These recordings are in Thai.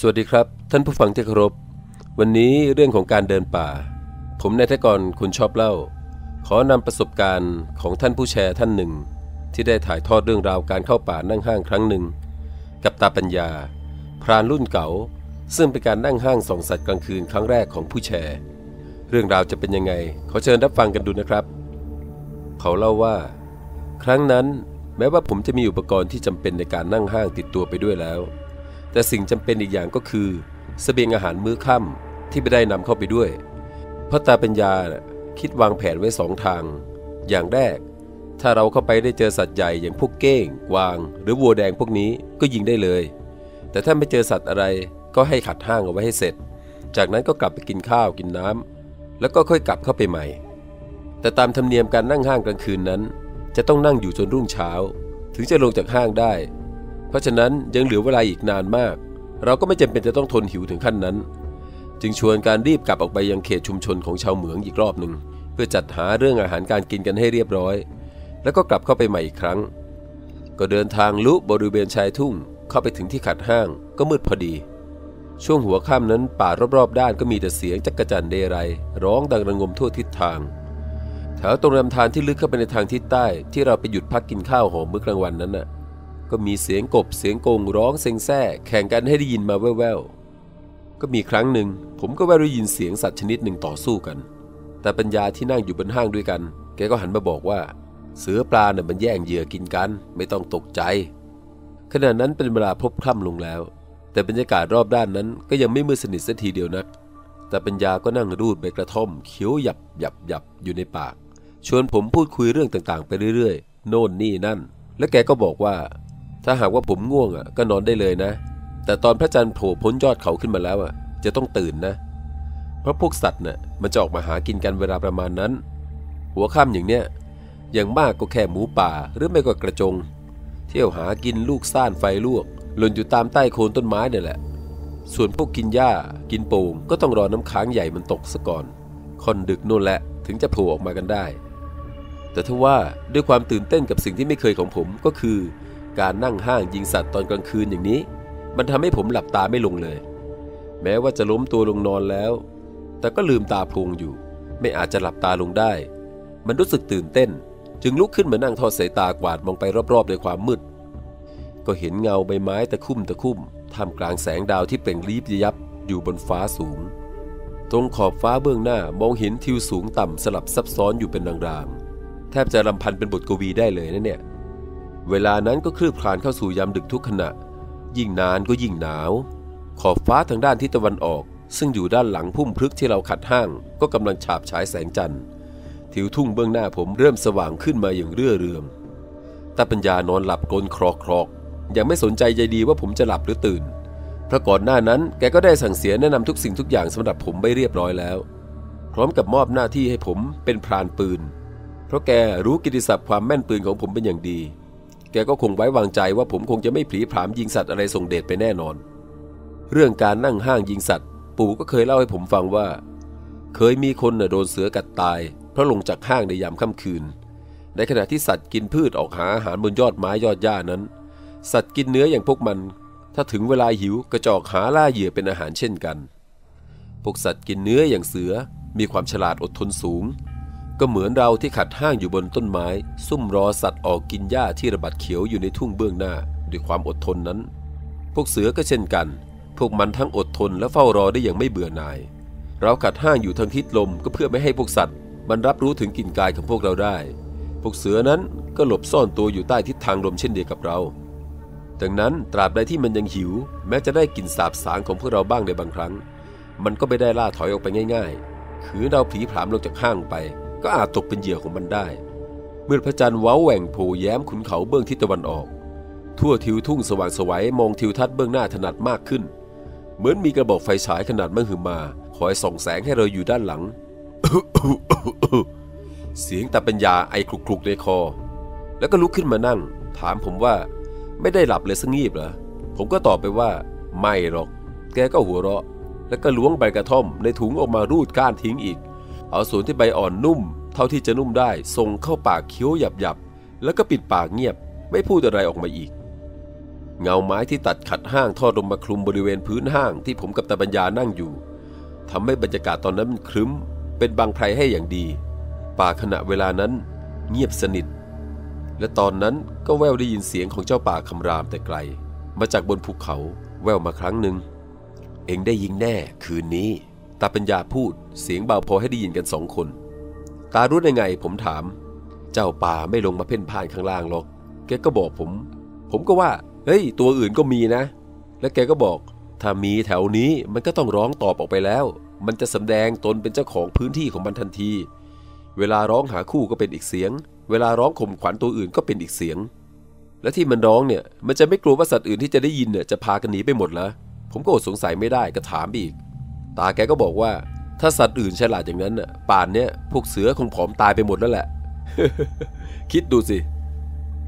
สวัสดีครับ ท่านผู้ฟังที่เคารพ วันนี้เรื่องของการเดินป่า ผมนายทกรคุณชอบเล่า ขอนำประสบการณ์ของท่านผู้แชร์ท่านหนึ่ง ที่ได้ถ่ายทอดเรื่องราวการเข้าป่านั่งห้างครั้งหนึ่ง กับตาปัญญา พรานรุ่นเก่า ซึ่งเป็นการนั่งห้างส่องสัตว์กลางคืนครั้งแรกของผู้แชร์ เรื่องราวจะเป็นยังไงขอเชิญรับฟังกันดูนะครับ เขาเล่าว่า ครั้งนั้นแม้ว่าผมจะมีอุปกรณ์ที่จำเป็นในการนั่งห้างติดตัวไปด้วยแล้ว แต่สิ่งจำเป็นอีกอย่างก็คือเสบียงอาหารมื้อค่ำที่ไม่ได้นำเข้าไปด้วยเพราะตาปัญญาคิดวางแผนไว้สองทาง อย่างแรก ถ้าเราเข้าไปได้เจอสัตว์ใหญ่อย่างพวกเก้งกวาง หรือวัวแดงพวกนี้ก็ยิงได้เลย แต่ถ้าไม่เจอสัตว์อะไรก็ให้ขัดห้างเอาไว้ให้เสร็จ จากนั้นก็กลับไปกินข้าวกินน้ำแล้วก็ค่อยกลับเข้าไปใหม่ แต่ตามธรรมเนียมการนั่งห้างกลางคืนนั้น จะต้องนั่งอยู่จนรุ่งเช้า ถึงจะลงจากห้างได้ เพราะฉะนั้นยังเหลือเวลาอีกนานมาก เราก็ไม่จำเป็นจะต้องทนหิวถึงขั้นนั้น จึงชวนการรีบกลับออกไปยังเขตชุมชนของชาวเหมืองอีกรอบหนึ่งเพื่อจัดหาเรื่องอาหารการกินกันให้เรียบร้อย แล้วก็กลับเข้าไปใหม่อีกครั้ง ก็เดินทางลุบริเวณชายทุ่ง เข้าไปถึงที่ขัดห้างก็มืดพอดี ช่วงหัวค่ำนั้นป่ารอบๆ ด้านก็มีแต่เสียงจักกระจันเดไร ร้องดังระงมทั่วทิศทางแถวตรงลำธารที่ลึกเข้าไปในทางทิศใต้ที่เราไปหยุดพักกินข้าวหอมมื้อกลางวันนั้นน่ะ ก็มีเสียงกบเสียงกงร้องเซ็งแซ่แข่งกันให้ได้ยินมาแว่วๆ ก็มีครั้งหนึ่ง ผมก็แววได้ยินเสียงสัตว์ชนิดหนึ่งต่อสู้กัน แต่ปัญญาที่นั่งอยู่บนห้างด้วยกัน แกก็หันมาบอกว่า เสือปลาเนี่ยมันแย่งเหยื่อกินกัน ไม่ต้องตกใจ ขณะนั้นเป็นเวลาพบค่ำลงแล้ว แต่บรรยากาศรอบด้านนั้นก็ยังไม่มืดสนิทสักทีเดียวนัก แต่ปัญญาก็นั่งรูดใบกระท่อมเขียวหยับหยับหยับอยู่ในปาก ชวนผมพูดคุยเรื่องต่างๆ ไปเรื่อยๆ โน่นนี่นั่น และแกก็บอกว่า ถ้าหากว่าผมง่วงอะก็นอนได้เลยนะ แต่ตอนพระจันทร์โผล่พ้นยอดเขาขึ้นมาแล้วอะ จะต้องตื่นนะ เพราะพวกสัตว์น่ะมันจะออกมาหากินกันเวลาประมาณนั้น หัวค่ำอย่างเนี้ยอย่างมากก็แค่หมูป่าหรือไม่ก็กระจง เที่ยวหากินลูกซ่านไฟลวกหล่นอยู่ตามใต้โคนต้นไม้เนี่ยแหละ ส่วนพวกกินหญ้ากินโป่งก็ต้องรอน้ำค้างใหญ่มันตกซะก่อน ค่อนดึกนู่นแหละถึงจะโผล่ออกมากันได้ แต่ถ้าว่าด้วยความตื่นเต้นกับสิ่งที่ไม่เคยของผมก็คือ การนั่งห้างยิงสัตว์ตอนกลางคืนอย่างนี้ มันทำให้ผมหลับตาไม่ลงเลย แม้ว่าจะล้มตัวลงนอนแล้ว แต่ก็ลืมตาพลงอยู่ ไม่อาจจะหลับตาลงได้ มันรู้สึกตื่นเต้น จึงลุกขึ้นมานั่งทอดสายตากวาดมองไปรอบๆด้วยความมืด ก็เห็นเงาใบไม้ตะคุ่มตะคุ่มท่ามกลางแสงดาวที่เปล่งรีบยับอยู่บนฟ้าสูง ตรงขอบฟ้าเบื้องหน้ามองเห็นทิวสูงต่ำสลับซับซ้อนอยู่เป็นรางๆแทบจะรำพันเป็นบทกวีได้เลยนะเนี่ย เวลานั้นก็คลืบคลานเข้าสู่ยามดึกทุกขณะ ยิ่งนานก็ยิ่งหนาว ขอบฟ้าทางด้านทิศตะวันออก ซึ่งอยู่ด้านหลังพุ่มพฤกษ์ที่เราขัดห้าง ก็กำลังฉาบฉายแสงจันทร์ทิวทุ่งเบื้องหน้าผมเริ่มสว่างขึ้นมาอย่างเรื่อเรืองตาปัญญานอนหลับกลนครอกครอกยังไม่สนใจใยดีว่าผมจะหลับหรือตื่น เพราะก่อนหน้านั้นแกก็ได้สั่งเสียแนะนำทุกสิ่งทุกอย่างสำหรับผมไปเรียบร้อยแล้ว พร้อมกับมอบหน้าที่ให้ผมเป็นพรานปืน เพราะแกรู้กิติศัพท์ความแม่นปืนของผมเป็นอย่างดี แกก็คงไว้วางใจว่าผมคงจะไม่ผีผามยิงสัตว์อะไรส่งเดชไปแน่นอน เรื่องการนั่งห้างยิงสัตว์ ปู่ก็เคยเล่าให้ผมฟังว่า เคยมีคนน่ะโดนเสือกัดตาย เพราะลงจากห้างในยามค่ำคืน ในขณะที่สัตว์กินพืชออกหาอาหารบนยอดไม้ยอดหญ้านั้น สัตว์กินเนื้ออย่างพวกมัน ถ้าถึงเวลาหิวกระจอกหาล่าเหยื่อเป็นอาหารเช่นกัน พวกสัตว์กินเนื้ออย่างเสือมีความฉลาดอดทนสูง ก็เหมือนเราที่ขัดห้างอยู่บนต้นไม้ ซุ่มรอสัตว์ออกกินหญ้าที่ระบาดเขียวอยู่ในทุ่งเบื้องหน้า ด้วยความอดทนนั้น พวกเสือก็เช่นกัน พวกมันทั้งอดทนและเฝ้ารอได้อย่างไม่เบื่อหน่าย เราขัดห้างอยู่ทางทิศลมก็เพื่อไม่ให้พวกสัตว์ มันรับรู้ถึงกลิ่นกายของพวกเราได้ พวกเสือนั้นก็หลบซ่อนตัวอยู่ใต้ทิศทางลมเช่นเดียวกับเรา ดังนั้นตราบใดที่มันยังหิว แม้จะได้กลิ่นสาบสางของพวกเราบ้างในบางครั้ง มันก็ไม่ได้ล่าถอยออกไปง่าย ๆ คือเราผีผลามลงจากห้างไป ก็อาจตกเป็นเหยื่อของมันได้ เมื่อพระจันทร์ว้าแหว่งโผล่แย้มขุนเขาเบื้องทิศตะวันออก ทั่วทิวทุ่งสว่างไสวัยมองทิวทัศน์เบื้องหน้าถนัดมากขึ้น เหมือนมีกระบอกไฟฉายขนาดมหึมา คอยส่องแสงให้เราอยู่ด้านหลัง เสียงตาปัญญาไอคลุกๆในคอ แล้วก็ลุกขึ้นมานั่ง ถามผมว่าไม่ได้หลับเลยสักงีบเหรอ ผมก็ตอบไปว่าไม่หรอก แกก็หัวเราะ แล้วก็ล้วงใบกระท่อมในถุงออกมารูดก้านทิ้งอีก เอาส่วนที่ใบอ่อนนุ่ม เท่าที่จะนุ่มได้ส่งเข้าปากเคี้ยวหยับๆแล้วก็ปิดปากเงียบ ไม่พูดอะไรออกมาอีก เงาไม้ที่ตัดขัดห้างทอดลงมาคลุมบริเวณพื้นห้างที่ผมกับตาปัญญานั่งอยู่ทำให้บรรยากาศตอนนั้นมันครึ้ม เป็นบางไพรให้อย่างดี ป่าขณะเวลานั้น เงียบสนิท และตอนนั้นก็แววได้ยินเสียงของเจ้าป่าคำรามแต่ไกล มาจากบนภูเขาแววมาครั้งหนึ่งเองได้ยิงแน่คืนนี้ ตาปัญญาพูดเสียงเบาพอให้ได้ยินกันสองคน ตารู้ได้ไงผมถาม เจ้าป่าไม่ลงมาเพ่นพ่านข้างล่างหรอก แกก็บอกผม ผมก็ว่า เฮ้ย ตัวอื่นก็มีนะ และแกก็บอก ถ้ามีแถวนี้มันก็ต้องร้องตอบออกไปแล้ว มันจะสำแดงตนเป็นเจ้าของพื้นที่ของมันทันที เวลาร้องหาคู่ก็เป็นอีกเสียง เวลาร้องข่มขวัญตัวอื่นก็เป็นอีกเสียง และที่มันร้องเนี่ย มันจะไม่กลัวว่าสัตว์อื่นที่จะได้ยินเนี่ยจะพากันหนีไปหมดเหรอผมก็อดสงสัยไม่ได้ก็ถามอีก ตาแกก็บอกว่า ถ้าสัตว์อื่นฉลาดอย่างนั้นน่ะป่านเนี่ยพวกเสือคงผอมตายไปหมดแล้วแหละ คิดดูสิ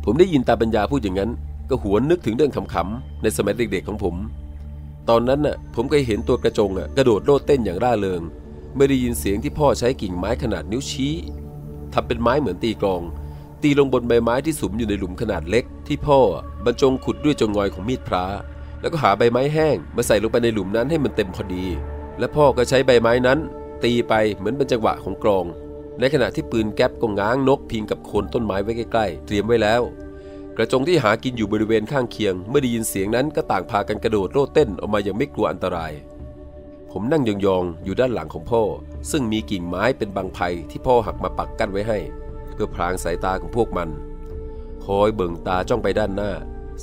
ผมได้ยินตาปัญญาพูดอย่างนั้น ก็หวนนึกถึงเรื่องขำๆในสมัยเด็กๆของผม ตอนนั้นน่ะ ผมเคยเห็นตัวกระจงอะกระโดดโลดเต้นอย่างร่าเริงเมื่อได้ยินเสียงที่พ่อใช้กิ่งไม้ขนาดนิ้วชี้ทำเป็นไม้เหมือนตีกลอง ตีลงบนใบไม้ที่สุมอยู่ในหลุมขนาดเล็ก ที่พ่อบรรจงขุดด้วยจงงอยของมีดพระแล้วก็หาใบไม้แห้งมาใส่ลงไปในหลุมนั้นให้มันเต็มพอดี และพ่อก็ใช้ใบไม้นั้น ตีไปเหมือนเป็นจังหวะของกลอง ในขณะที่ปืนแก๊ปก็ง้างนกพิงกับโคนต้นไม้ไว้ใกล้ๆ เตรียมไว้แล้ว กระจงที่หากินอยู่บริเวณข้างเคียง เมื่อได้ยินเสียงนั้นก็ต่างพากันกระโดดโลดเต้นออกมาอย่างไม่กลัวอันตราย ผมนั่งยองๆอยู่ด้านหลังของพ่อ ซึ่งมีกิ่งไม้เป็นบางไผ่ที่พ่อหักมาปักกั้นไว้ให้ เพื่อพรางสายตาของพวกมัน คอยเบิ่งตาจ้องไปด้านหน้า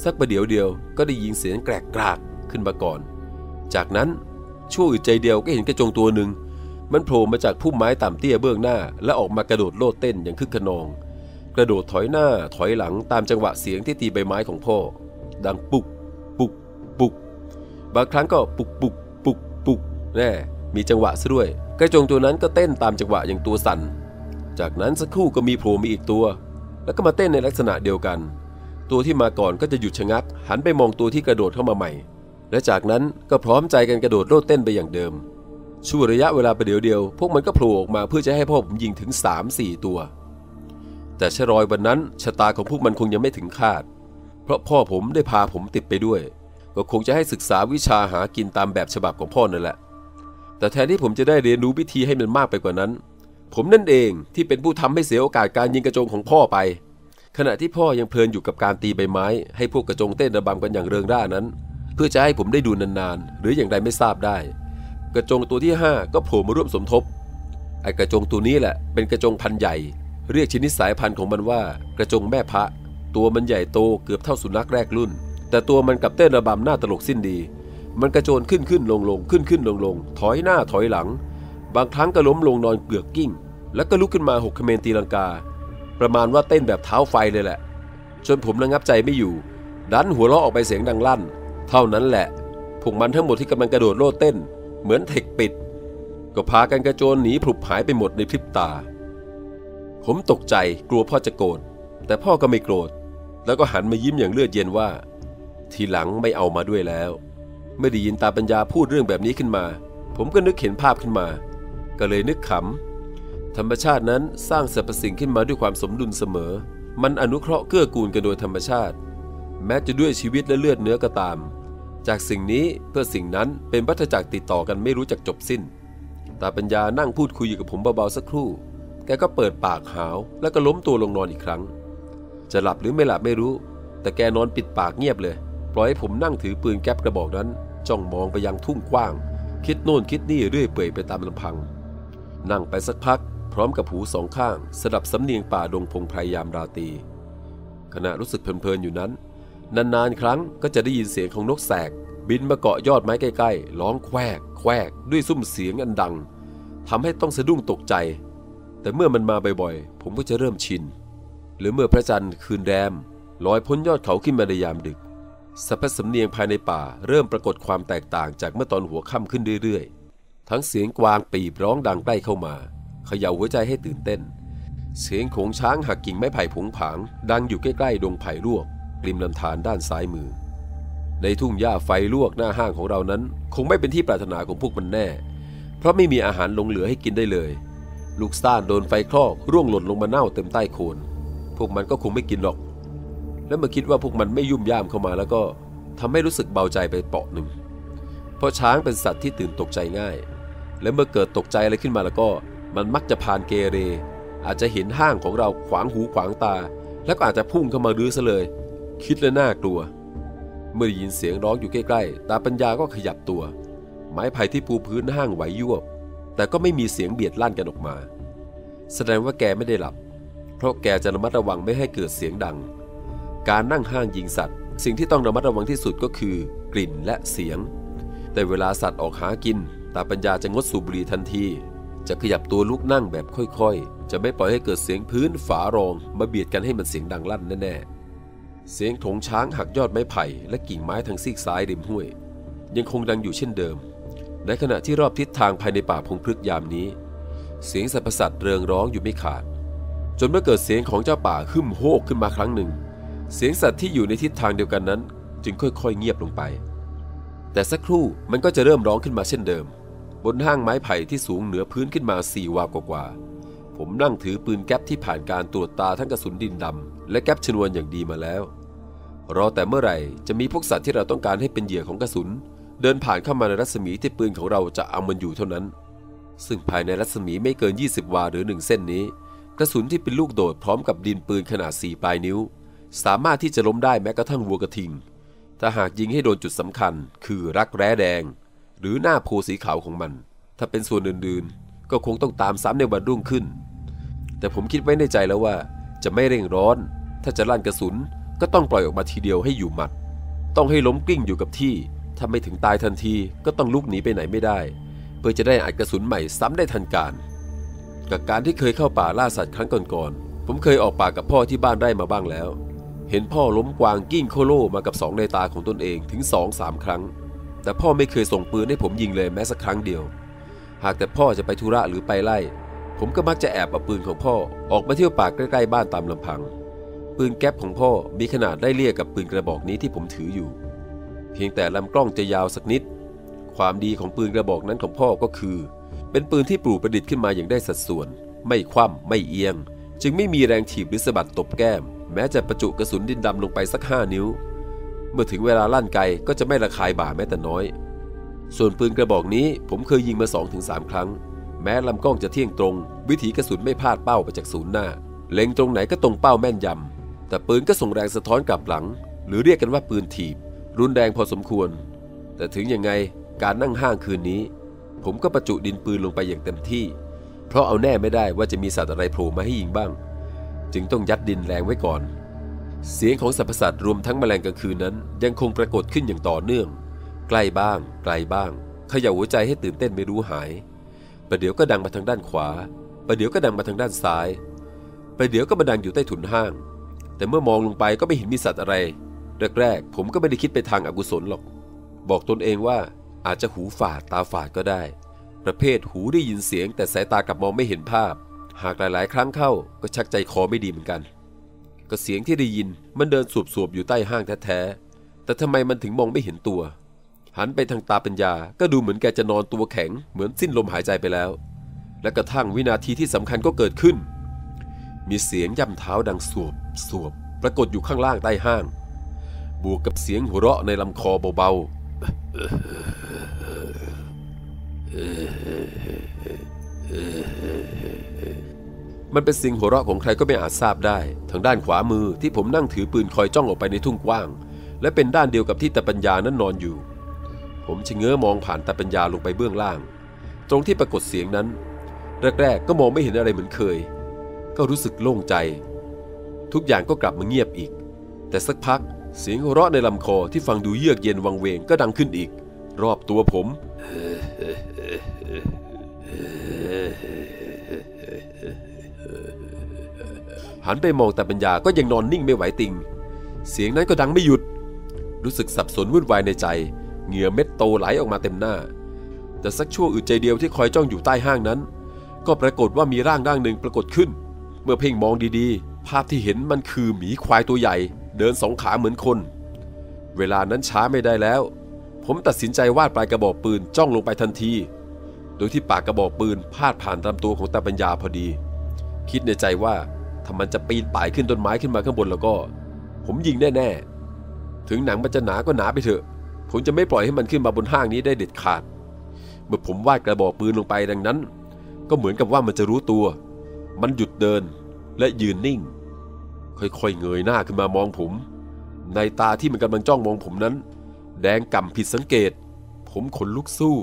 สักประเดี๋ยวเดียวก็ได้ยินเสียงแกรกกรากขึ้นมาก่อน จากนั้น ชั่วอึดใจเดียวก็เห็นกระจงตัวหนึ่ง มันโผล่มาจากพุ่มไม้ต่ำเตี้ยเบื้องหน้า และออกมากระโดดโลดเต้นอย่างคึกขนอง กระโดดถอยหน้าถอยหลังตามจังหวะเสียงที่ตีใบไม้ของพ่อ ดังปุกปุกปุก บางครั้งก็ปุกปุกปุกปุกแน่มีจังหวะซะด้วย กระจงตัวนั้นก็เต้นตามจังหวะอย่างตัวสั่น จากนั้นสักครู่ก็มีโผล่มาอีกตัว แล้วก็มาเต้นในลักษณะเดียวกัน ตัวที่มาก่อนก็จะหยุดชะงัก หันไปมองตัวที่กระโดดเข้ามาใหม่ และจากนั้นก็พร้อมใจกันกระโดดโลดเต้นไปอย่างเดิม ช่วระยะเวลาประเดี๋ยวเดียว พวกมันก็โผล่ออกมาเพื่อจะให้พ่อผมยิงถึง 3-4 ตัว แต่ชรอยวันนั้นชะตาของพวกมันคงยังไม่ถึงคาด เพราะพ่อผมได้พาผมติดไปด้วย ก็คงจะให้ศึกษาวิชาหากินตามแบบฉบับของพ่อนั่นแหละ แต่แทนที่ผมจะได้เรียนรู้วิธีให้มันมากไปกว่านั้น ผมนั่นเองที่เป็นผู้ทำให้เสียโอกาสการยิงกระจงของพ่อไป ขณะที่พ่อยังเพลินอยู่กับการตีใบไม้ ให้พวกกระจงเต้นระบำกันอย่างเริงร่านั้น เพื่อจะให้ผมได้ดูนานๆ หรืออย่างไรไม่ทราบได้ กระจงตัวที่ 5 ก็โผล่มาร่วมสมทบไอ้กระจงตัวนี้แหละเป็นกระจงพันใหญ่ เรียกชนิดสายพันธุ์ของมันว่า กระจงแม่พระ ตัวมันใหญ่โตเกือบเท่าสุนัขแรกรุ่น แต่ตัวมันกลับเต้นระบำน่าตลกสิ้นดี มันกระโจนขึ้นขึ้นลงลงขึ้นขึ้นลงลงถอยหน้าถอยหลัง บางครั้งก็ล้มลงนอนเกลือกกลิ้ง แล้วก็ลุกขึ้นมาหกคะเมนตีลังกา ประมาณว่าเต้นแบบเท้าไฟเลยแหละ จนผมระงับใจไม่อยู่ ดันหัวเราะออกไปเสียงดังลั่น เท่านั้นแหละพวกมันทั้งหมดที่กำลังกระโดดโลดเต้น เหมือนเธคปิด ก็พากันกระโจนหนีพลุบหายไปหมดในพริบตา ผมตกใจกลัวพ่อจะโกรธแต่พ่อก็ไม่โกรธแล้วก็หันมายิ้มอย่างเลือดเย็นว่า ทีหลังไม่เอามาด้วยแล้วเมื่อได้ยินตาปัญญาพูดเรื่องแบบนี้ขึ้นมา ผมก็นึกเห็นภาพขึ้นมา ก็เลยนึกขำธรรมชาตินั้นสร้างสรรพสิ่งขึ้นมาด้วยความสมดุลเสมอ มันอนุเคราะห์เกื้อกูลกันโดยธรรมชาติ แม้จะด้วยชีวิตและเลือดเนื้อก็ตาม จากสิ่งนี้เพื่อสิ่งนั้นเป็นวัฏจักรติดต่อกันไม่รู้จักจบสิ้น ตาปัญญานั่งพูดคุยอยู่กับผมเบาๆสักครู่ แกก็เปิดปากหาวแล้วก็ล้มตัวลงนอนอีกครั้ง จะหลับหรือไม่หลับไม่รู้ แต่แกนอนปิดปากเงียบเลย ปล่อยให้ผมนั่งถือปืนแก๊ปกระบอกนั้น จ้องมองไปยังทุ่งกว้าง คิดโน่นคิดนี่เรื่อยเปื่อยไปตามลำพัง นั่งไปสักพัก พร้อมกับหูสองข้าง สดับสำเนียงป่าดงพงไพรยามราตรีขณะรู้สึกเพลินๆอยู่นั้น นานๆ ครั้งก็จะได้ยินเสียงของนกแสก บินมาเกาะยอดไม้ใกล้ๆ ร้องแควกแควกด้วยซุ้มเสียงอันดังทำให้ต้องสะดุ้งตกใจ แต่เมื่อมันมาบ่อยๆ ผมก็จะเริ่มชิน หรือเมื่อพระจันทร์คืนแรมลอยพ้นยอดเขาขึ้นมาในยามดึกสรรพสำเนียงภายในป่าเริ่มปรากฏความแตกต่างจากเมื่อตอนหัวค่ำขึ้นเรื่อยๆ ทั้งเสียงกวางปีบร้องดังใกล้เข้ามาเขย่าหัวใจให้ตื่นเต้น เสียงโขงช้างหักกิ่งไม้ไผ่ผงผาง ดังอยู่ใกล้ๆดงไผ่ลวก ริมลำธารด้านซ้ายมือ ในทุ่งหญ้าไฟลวกหน้าห้างของเรานั้น คงไม่เป็นที่ปรารถนาของพวกมันแน่ เพราะไม่มีอาหารหลงเหลือให้กินได้เลย ลูกซ่านโดนไฟคลอกร่วงหล่นลงมาเน่าเต็มใต้โคน พวกมันก็คงไม่กินหรอก และเมื่อคิดว่าพวกมันไม่ยุ่มย่ามเข้ามาแล้วก็ทำให้รู้สึกเบาใจไปเปาะหนึ่ง เพราะช้างเป็นสัตว์ที่ตื่นตกใจง่าย และเมื่อเกิดตกใจอะไรขึ้นมาแล้วก็ มันมักจะพานเกเร อาจจะเห็นห้างของเราขวางหูขวางตา แล้วก็อาจจะพุ่งเข้ามารื้อซะเลย คิดและน่ากลัว เมื่อได้ยินเสียงร้องอยู่ใกล้ๆ ตาปัญญาก็ขยับตัว ไม้ไผ่ที่ปูพื้นห้างไหวยวบ แต่ก็ไม่มีเสียงเบียดลั่นกันออกมา แสดงว่าแกไม่ได้หลับ เพราะแกจะระมัดระวังไม่ให้เกิดเสียงดัง การนั่งห้างยิงสัตว์ สิ่งที่ต้องระมัดระวังที่สุดก็คือกลิ่นและเสียง แต่เวลาสัตว์ออกหากิน ตาปัญญาจะงดสูบบุหรี่ทันที จะขยับตัวลุกนั่งแบบค่อยๆ จะไม่ปล่อยให้เกิดเสียงพื้นฝารองมาเบียดกันให้มันเสียงดังลั่นแน่ๆ เสียงถงช้างหักยอดไม้ไผ่และกิ่งไม้ทางซีกซ้ายริมห้วย ยังคงดังอยู่เช่นเดิม ในขณะที่รอบทิศทางภายในป่าพงพฤกษยามนี้ เสียงสรรพสัตว์เริงร้องอยู่ไม่ขาด จนเมื่อเกิดเสียงของเจ้าป่าหึมโฮกขึ้นมาครั้งหนึ่ง เสียงสัตว์ที่อยู่ในทิศทางเดียวกันนั้น จึงค่อยๆเงียบลงไป แต่สักครู่มันก็จะเริ่มร้องขึ้นมาเช่นเดิม บนห้างไม้ไผ่ที่สูงเหนือพื้นขึ้นมาสี่วากว่าผมนั่งถือปืนแก๊ปที่ผ่านการตรวจตาทั้งกระสุนดินดำและแก๊ปชนวนอย่างดีมาแล้ว รอแต่เมื่อไหร่จะมีพวกสัตว์ที่เราต้องการให้เป็นเหยื่อของกระสุน เดินผ่านเข้ามาในรัศมีที่ปืนของเราจะเอามันอยู่เท่านั้น ซึ่งภายในรัศมีไม่เกิน 20 วาหรือ 1 เส้นนี้ กระสุนที่เป็นลูกโดดพร้อมกับดินปืนขนาด 4 ปลายนิ้ว สามารถที่จะล้มได้แม้กระทั่งวัวกระทิง ถ้าหากยิงให้โดนจุดสำคัญ คือรักแร้แดง หรือหน้าโพสีขาวของมัน ถ้าเป็นส่วนอื่นๆ ก็คงต้องตามซ้ำในวันรุ่งขึ้น แต่ผมคิดไว้ในใจแล้วว่าจะไม่เร่งร้อน ถ้าจะลั่นกระสุน ก็ต้องปล่อยออกมาทีเดียวให้อยู่หมัด ต้องให้ล้มกลิ้งอยู่กับที่ถ้าไม่ถึงตายทันทีก็ต้องลุกหนีไปไหนไม่ได้ เพื่อจะได้อัดกระสุนใหม่ซ้ำได้ทันการ กับการที่เคยเข้าป่าล่าสัตว์ครั้งก่อนๆผมเคยออกป่ากับพ่อที่บ้านไร่มาบ้างแล้ว เห็นพ่อล้มกวางกิ้งโคโลมากับสองในตาของตนเองถึงสองสามครั้ง แต่พ่อไม่เคยส่งปืนให้ผมยิงเลยแม้สักครั้งเดียว หากแต่พ่อจะไปธุระหรือไปไล่ ผมก็มักจะแอบเอาปืนของพ่อออกมาเที่ยวป่าใกล้ๆบ้านตามลำพัง ปืนแก๊ปของพ่อมีขนาดได้เลี่ยกับปืนกระบอกนี้ที่ผมถืออยู่ เพียงแต่ลำกล้องจะยาวสักนิด ความดีของปืนกระบอกนั้นของพ่อก็คือ เป็นปืนที่ปลูกประดิษฐ์ขึ้นมาอย่างได้สัดส่วน ไม่คว่ำไม่เอียง จึงไม่มีแรงถีบหรือสะบัดตบแก้ม แม้จะประจุกระสุนดินดำลงไปสักห้านิ้ว เมื่อถึงเวลาลั่นไกก็จะไม่ระคายบ่าแม้แต่น้อย ส่วนปืนกระบอกนี้ผมเคยยิงมา2อถึงสครั้ง แม้ลำกล้องจะเที่ยงตรง วิถีกระสุนไม่พลาดเป้าไปจากศูนย์หน้าเล็งตรงไหนก็ตรงเป้าแม่นยำ แต่ปืนก็ส่งแรงสะท้อนกลับหลัง หรือเรียกกันว่าปืนถีบ รุนแรงพอสมควร แต่ถึงยังไงการนั่งห้างคืนนี้ ผมก็ประจุดินปืนลงไปอย่างเต็มที่ เพราะเอาแน่ไม่ได้ว่าจะมีสัตว์อะไรโผล่มาให้ยิงบ้าง จึงต้องยัดดินแรงไว้ก่อน เสียงของสรรพสัตว์รวมทั้งแมลงกลางคืนนั้น ยังคงปรากฏขึ้นอย่างต่อเนื่อง ใกล้บ้าง ไกลบ้างเขย่าหัวใจให้ตื่นเต้นไม่รู้หาย ประเดี๋ยวก็ดังมาทางด้านขวา ประเดี๋ยวก็ดังมาทางด้านซ้าย ประเดี๋ยวก็มาดังอยู่ใต้ถุนห้าง แต่เมื่อมองลงไปก็ไม่เห็นมีสัตว์อะไร แรกๆ ผมก็ไม่ได้คิดไปทางอากุศลหรอก บอกตนเองว่าอาจจะหูฝาดตาฝาดก็ได้ ประเภทหูได้ยินเสียง แต่สายตากลับมองไม่เห็นภาพ หากหลายๆ ครั้งเข้าก็ชักใจคอไม่ดีเหมือนกัน ก็เสียงที่ได้ยินมันเดินสวบๆอยู่ใต้ห้างแท้ๆ แต่ทำไมมันถึงมองไม่เห็นตัว หันไปทางตาปัญญา ก็ดูเหมือนแกจะนอนตัวแข็งเหมือนสิ้นลมหายใจไปแล้ว และกระทั่งวินาทีที่สำคัญก็เกิดขึ้น มีเสียงย่ำเท้าดังสวบสวบปรากฏอยู่ข้างล่างใต้ห้าง บวกกับเสียงหัวเราะในลำคอเบาๆ มันเป็นเสียงหัวเราะของใครก็ไม่อาจทราบได้ ทางด้านขวามือที่ผมนั่งถือปืนคอยจ้องออกไปในทุ่งกว้าง และเป็นด้านเดียวกับที่ตาปัญญานั้นนอนอยู่ ผมชะเง้อมองผ่านตาปัญญาลงไปเบื้องล่าง ตรงที่ปรากฏเสียงนั้น แรกๆก็มองไม่เห็นอะไรเหมือนเคย ก็รู้สึกโล่งใจ ทุกอย่างก็กลับมาเงียบอีก แต่สักพักเสียงหัวเราะในลำคอที่ฟังดูเยือกเย็นวังเวงก็ดังขึ้นอีก รอบตัวผม หันไปมองแต่ปัญญาก็ยังนอนนิ่งไม่ไหวติง เสียงนั้นก็ดังไม่หยุด รู้สึกสับสนวุ่นวายในใจ เหงื่อเม็ดโตไหลออกมาเต็มหน้า แต่สักชั่วอึดใจเดียวที่คอยจ้องอยู่ใต้ห้างนั้น ก็ปรากฏว่ามีร่างร่างหนึ่งปรากฏขึ้น เมื่อเพ่งมองดีๆ ภาพที่เห็นมันคือหมีควายตัวใหญ่ เดินสองขาเหมือนคน เวลานั้นช้าไม่ได้แล้ว ผมตัดสินใจวาดปลายกระบอกปืนจ้องลงไปทันที โดยที่ปากกระบอกปืนพาดผ่านลำตัวของตาปัญญาพอดี คิดในใจว่าถ้ามันจะปีนป่ายขึ้นต้นไม้ขึ้นมาข้างบนแล้วก็ ผมยิงแน่ๆ ถึงหนังมันจะหนาก็หนาไปเถอะ ผมจะไม่ปล่อยให้มันขึ้นมาบนห้างนี้ได้เด็ดขาด เมื่อผมวาดกระบอกปืนลงไปดังนั้น ก็เหมือนกับว่ามันจะรู้ตัว มันหยุดเดินและยืนนิ่ง ค่อยๆเงยหน้าขึ้นมามองผม ในตาที่มันกำลังจ้องมองผมนั้น แดงก่ำผิดสังเกต ผมขนลุกสู้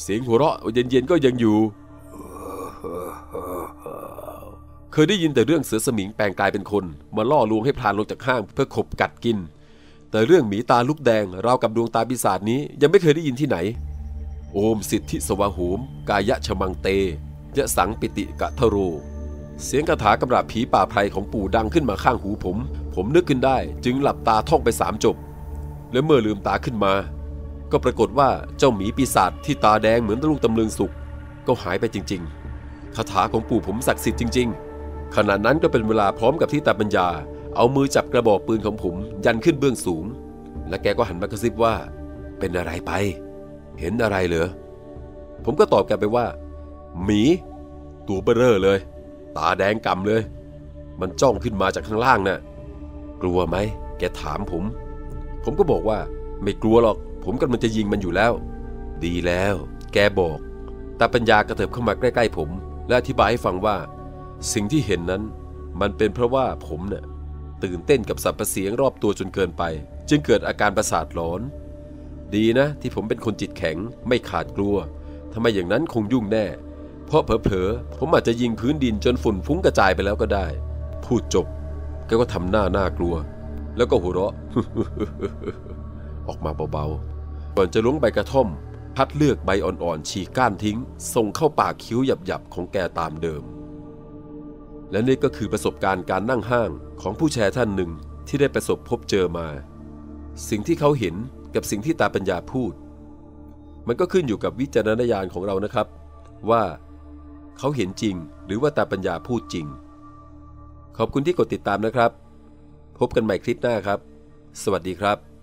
เสียงหัวเราะเย็นๆก็ยังอยู่ เคยได้ยินแต่เรื่องเสือสมิงแปลงกายเป็นคน มาล่อลวงให้พลานลงจากห้างเพื่อขบกัดกิน แต่เรื่องหมีตาลูกแดงราวกับดวงตาปีศาจนี้ยังไม่เคยได้ยินที่ไหน โอมสิทธิสวาโหมกายะชมังเตยะสังปิติกะทะโร เสียงคาถากำราบผีป่าไพรของปู่ดังขึ้นมาข้างหูผม ผมนึกขึ้นได้จึงหลับตาท่องไปสามจบ และเมื่อลืมตาขึ้นมา ก็ปรากฏว่าเจ้าหมีปีศาจที่ตาแดงเหมือนลูกตำลึงสุกก็หายไปจริง ๆ คาถาของปู่ผมศักดิ์สิทธิ์จริง ๆ ขณะนั้นก็เป็นเวลาพร้อมกับที่ตาปัญญา เอามือจับกระบอกปืนของผมยันขึ้นเบื้องสูง และแกก็หันมากระซิบว่า เป็นอะไรไป เห็นอะไรเหรอผมก็ตอบแกไปว่า หมี ตัวเบ้อเร่อเลย ตาแดงกำเลย มันจ้องขึ้นมาจากข้างล่างน่ะ กลัวไหม แกถามผม ผมก็บอกว่า ไม่กลัวหรอก ผมกำลังจะยิงมันอยู่แล้ว ดีแล้ว แกบอก ตาปัญญากระเถิบเข้ามาใกล้ ๆ ผม และอธิบายให้ฟังว่า สิ่งที่เห็นนั้น มันเป็นเพราะว่าผมเนี่ยตื่นเต้นกับสัรพเสียงรอบตัวจนเกินไป จึงเกิดอาการประสาทหลอน ดีนะ ที่ผมเป็นคนจิตแข็งไม่ขาดกลัวทำไมอย่างนั้นคงยุ่งแน่ เพราะเผลอๆผมอาจจะยิงพื้นดินจนฝุ่นฟุ้งกระจายไปแล้วก็ได้ พูดจบแกก็ทำหน้าน่ากลัว แล้วก็หัวเราะ ออกมาเบาๆ ก่อนจะล้วงใบกระท่อม พัดเลือกใบอ่อนๆ ฉีกก้านทิ้ง ส่งเข้าปากคิ้วหยับๆ ของแกตามเดิม และนี่ก็คือประสบการณ์การนั่งห้างของผู้แชร์ท่านหนึ่งที่ได้ประสบพบเจอมา สิ่งที่เขาเห็นกับสิ่งที่ตาปัญญาพูด มันก็ขึ้นอยู่กับวิจารณญาณของเรานะครับ ว่า เขาเห็นจริง หรือว่าตาปัญญาพูดจริง ขอบคุณที่กดติดตามนะครับ พบกันใหม่คลิปหน้าครับ สวัสดีครับ